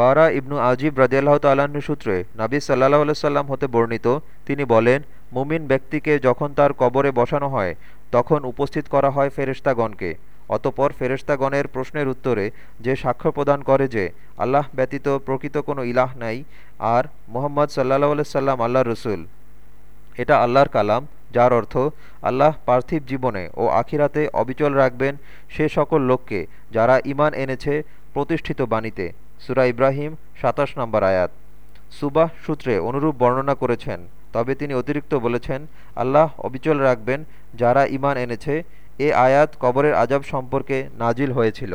বারা ইবনু আজিব রাজিয়াল্লাহ তাল্লাহ্ন সূত্রে নাবী সাল্লাহ সাল্লাম হতে বর্ণিত, তিনি বলেন, মুমিন ব্যক্তিকে যখন তার কবরে বসানো হয়, তখন উপস্থিত করা হয় ফেরেশতাগণকে। অতপর ফেরেশতাগণের প্রশ্নের উত্তরে যে সাক্ষ্য প্রদান করে যে আল্লাহ ব্যতীত প্রকৃত কোনো ইলাহ নাই, আর মোহাম্মদ সাল্লাহ সাল্লাম আল্লাহ রসুল। এটা আল্লাহর কালাম, যার অর্থ আল্লাহ পার্থিব জীবনে ও আখিরাতে অবিচল রাখবেন সে সকল লোককে যারা ইমান এনেছে প্রতিষ্ঠিত বাণীতে। সুরা ইব্রাহিম সাতাশ নম্বর আয়াত। সুবাহ সূত্রে অনুরূপ বর্ণনা করেছেন। তবে তিনি অতিরিক্ত বলেছেন, আল্লাহ অবিচল রাখবেন যারা ইমান এনেছে। এ আয়াত কবরের আজাব সম্পর্কে নাজিল হয়েছিল।